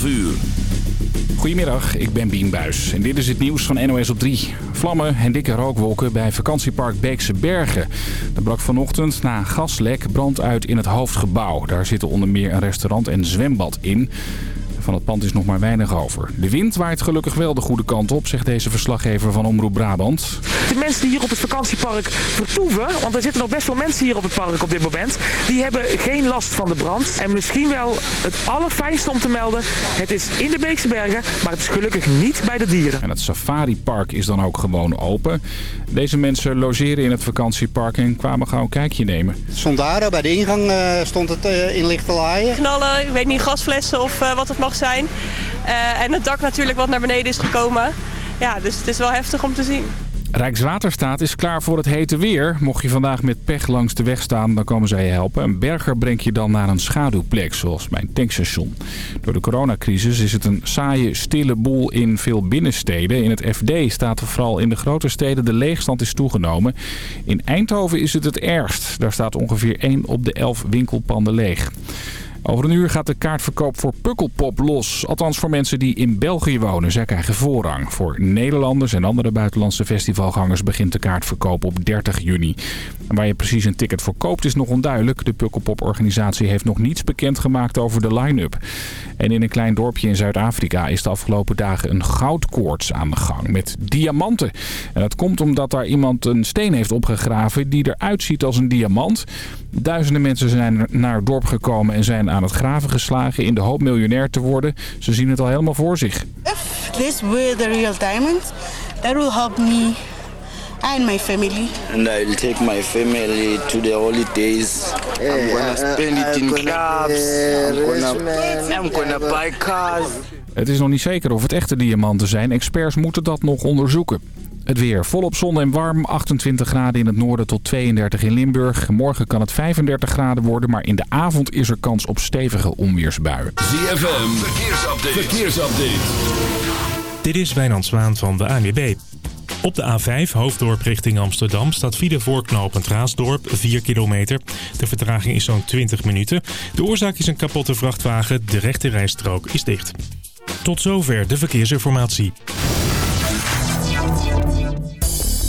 12 uur. Goedemiddag, ik ben Bien Buis en dit is het nieuws van NOS op 3. Vlammen en dikke rookwolken bij vakantiepark Beekse Bergen. Er brak vanochtend na een gaslek brand uit in het hoofdgebouw. Daar zitten onder meer een restaurant en zwembad in. Van het pand is nog maar weinig over. De wind waait gelukkig wel de goede kant op, zegt deze verslaggever van Omroep Brabant. De mensen die hier op het vakantiepark vertoeven, want er zitten nog best wel mensen hier op het park op dit moment, die hebben geen last van de brand. En misschien wel het allerfijnste om te melden, het is in de Beekse Bergen, maar het is gelukkig niet bij de dieren. En het safaripark is dan ook gewoon open. Deze mensen logeren in het vakantiepark en kwamen gauw een kijkje nemen. Stond daar, bij de ingang uh, stond het uh, in lichte laaien. Knallen, ik weet niet, gasflessen of uh, wat het mag zijn. Uh, en het dak natuurlijk wat naar beneden is gekomen. Ja, dus het is wel heftig om te zien. Rijkswaterstaat is klaar voor het hete weer. Mocht je vandaag met pech langs de weg staan, dan komen zij je helpen. Een berger brengt je dan naar een schaduwplek, zoals mijn tankstation. Door de coronacrisis is het een saaie, stille boel in veel binnensteden. In het FD staat vooral in de grote steden de leegstand is toegenomen. In Eindhoven is het het ergst. Daar staat ongeveer 1 op de 11 winkelpanden leeg. Over een uur gaat de kaartverkoop voor Pukkelpop los. Althans voor mensen die in België wonen. Zij krijgen voorrang. Voor Nederlanders en andere buitenlandse festivalgangers begint de kaartverkoop op 30 juni. Waar je precies een ticket voor koopt is nog onduidelijk. De Pukkelpop-organisatie heeft nog niets bekendgemaakt over de line-up. En in een klein dorpje in Zuid-Afrika is de afgelopen dagen een goudkoorts aan de gang. Met diamanten. En dat komt omdat daar iemand een steen heeft opgegraven die eruit ziet als een diamant. Duizenden mensen zijn naar het dorp gekomen en zijn aan het graven geslagen in de hoop miljonair te worden. Ze zien het al helemaal voor zich. If this were the real diamond, that will help me and my family. And I will take my family to the holidays. I'm gonna spend it in clubs. I'm gonna, I'm gonna buy cars. Het is nog niet zeker of het echte diamanten zijn. Experts moeten dat nog onderzoeken. Het weer volop zon en warm. 28 graden in het noorden tot 32 in Limburg. Morgen kan het 35 graden worden, maar in de avond is er kans op stevige onweersbuien. ZFM, verkeersupdate. verkeersupdate. Dit is Wijnand Zwaan van de ANWB. Op de A5, hoofddorp richting Amsterdam, staat file voorknopend Raasdorp, 4 kilometer. De vertraging is zo'n 20 minuten. De oorzaak is een kapotte vrachtwagen, de rechte rijstrook is dicht. Tot zover de verkeersinformatie.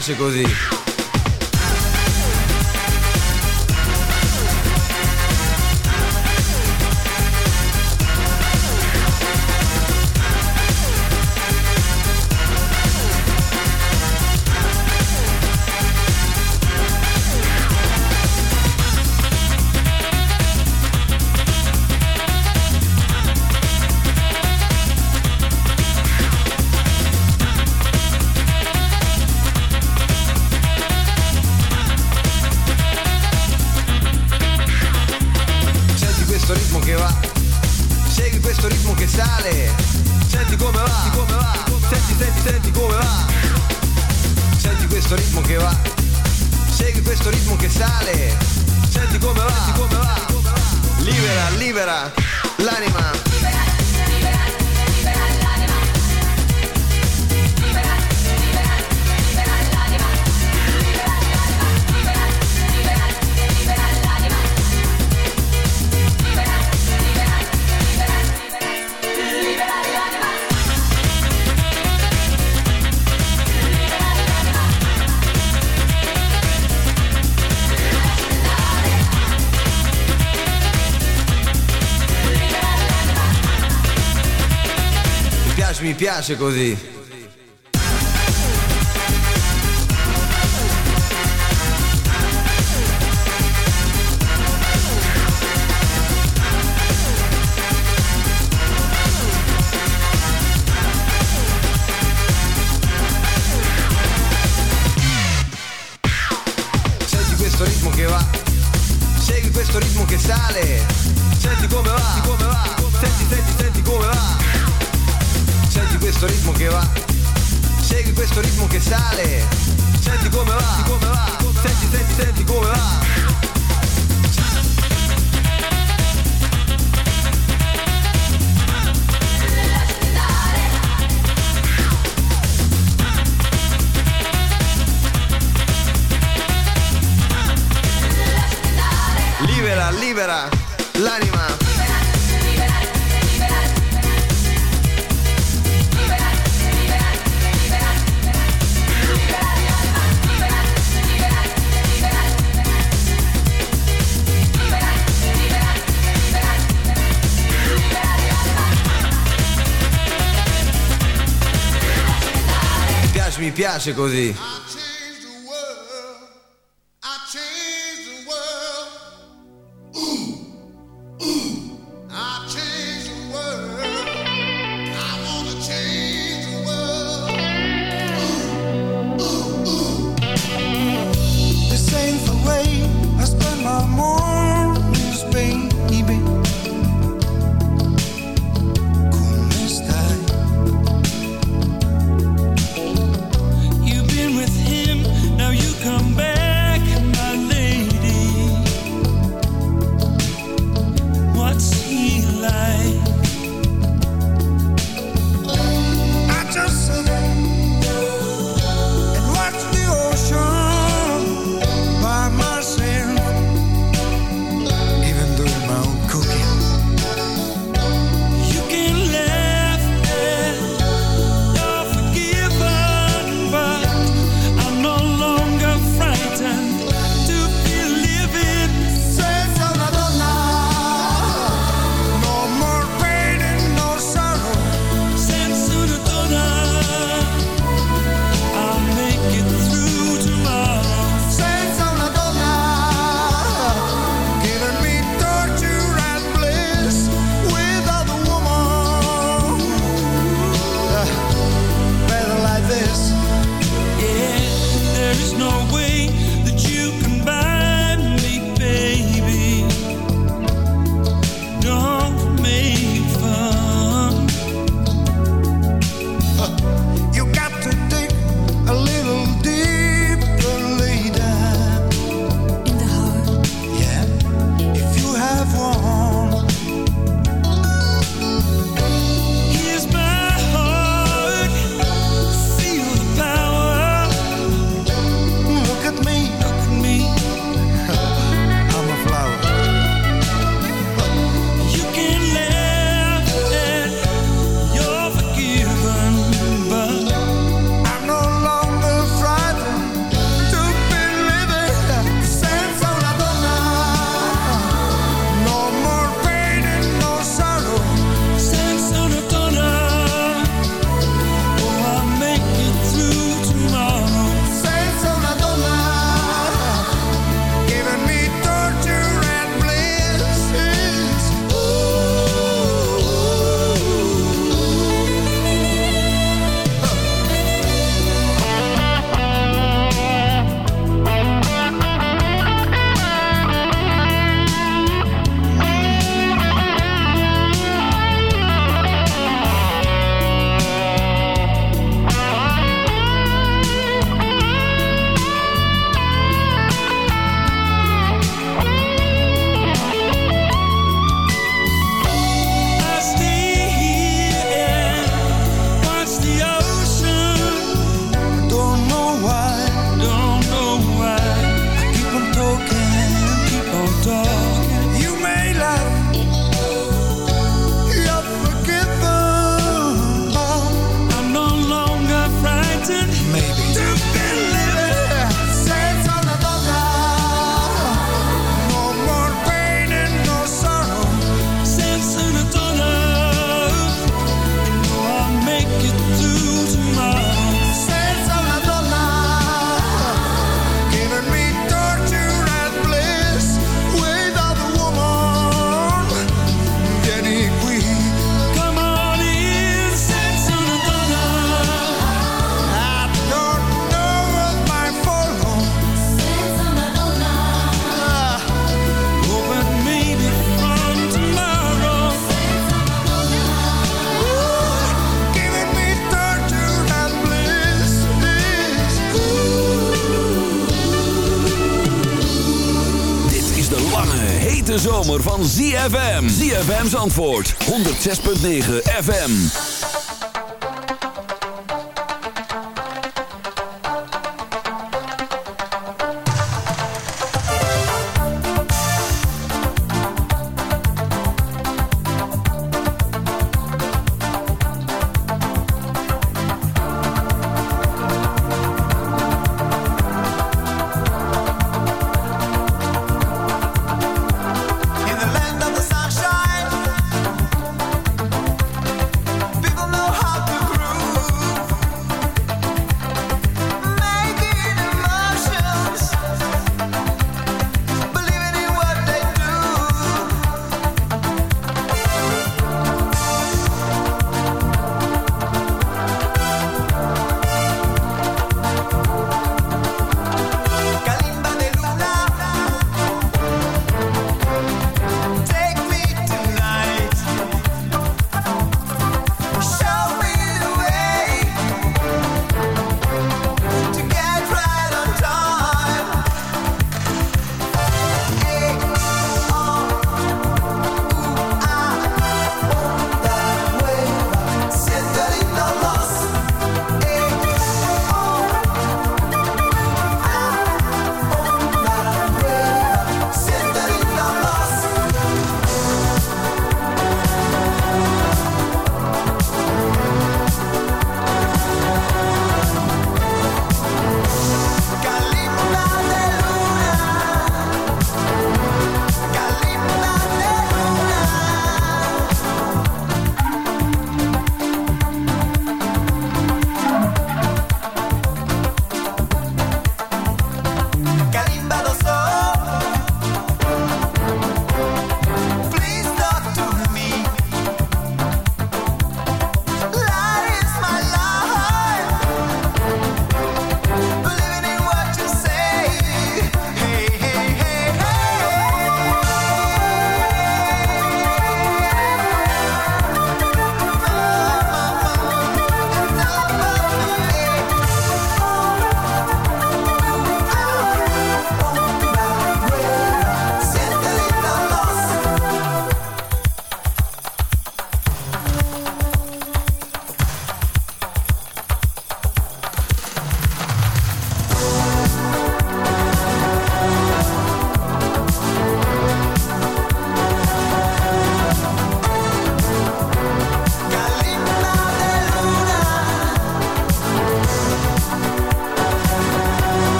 Piace così. piace così. Segui questo ritmo che sale piace così. ZFM's antwoord, 106.9 FM.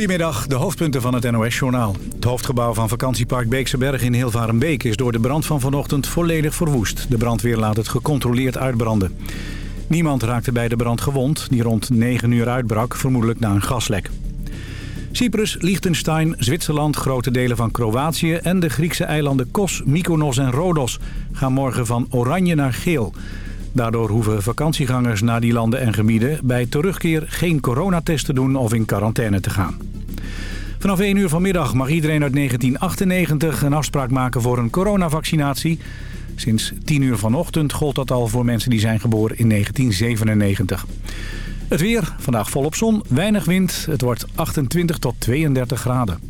Goedemiddag, de hoofdpunten van het NOS-journaal. Het hoofdgebouw van vakantiepark Beekseberg in Hilvarenbeek... is door de brand van vanochtend volledig verwoest. De brandweer laat het gecontroleerd uitbranden. Niemand raakte bij de brand gewond, die rond 9 uur uitbrak... vermoedelijk na een gaslek. Cyprus, Liechtenstein, Zwitserland, grote delen van Kroatië... en de Griekse eilanden Kos, Mykonos en Rodos... gaan morgen van oranje naar geel... Daardoor hoeven vakantiegangers naar die landen en gebieden... bij terugkeer geen coronatest te doen of in quarantaine te gaan. Vanaf 1 uur vanmiddag mag iedereen uit 1998 een afspraak maken voor een coronavaccinatie. Sinds 10 uur vanochtend gold dat al voor mensen die zijn geboren in 1997. Het weer, vandaag volop zon, weinig wind. Het wordt 28 tot 32 graden.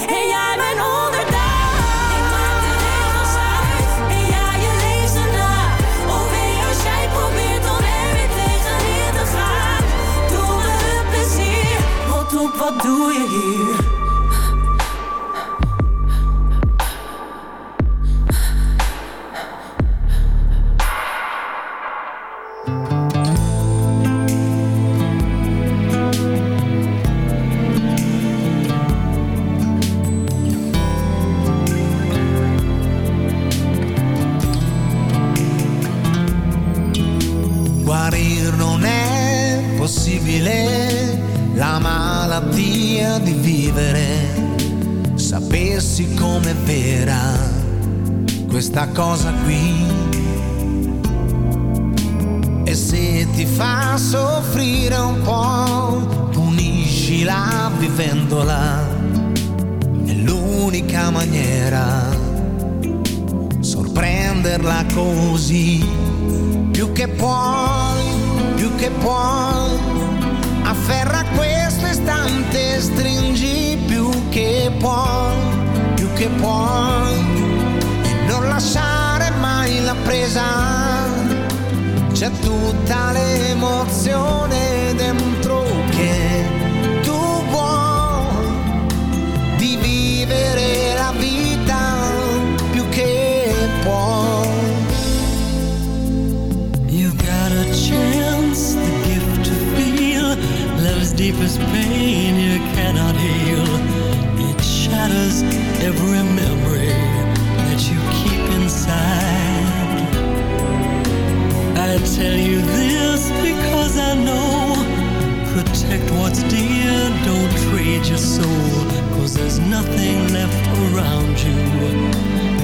Protect what's dear, don't trade your soul Cause there's nothing left around you.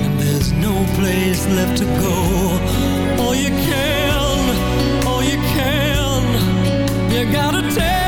And there's no place left to go. All you can, all you can You gotta take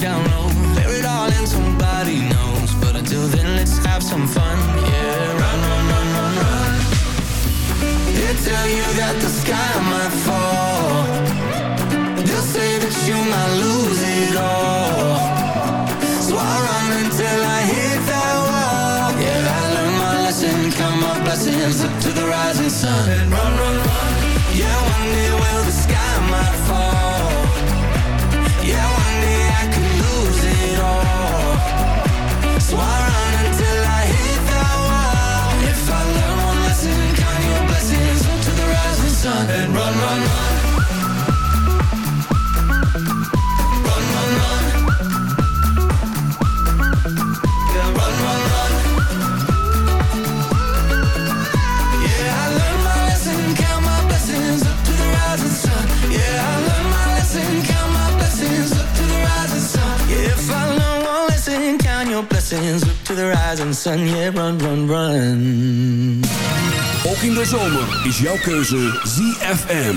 down sun, yeah, run, run, run. Ook in de zomer is jouw keuze ZFM.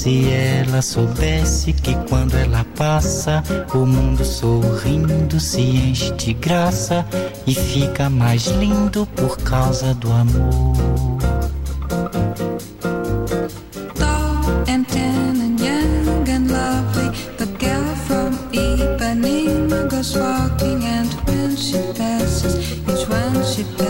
Se ela soubesse que quando ela passa, o mundo sorrindo se enche de graça e fica mais lindo por causa do amor. Goes walking, and when she passes, each one she passes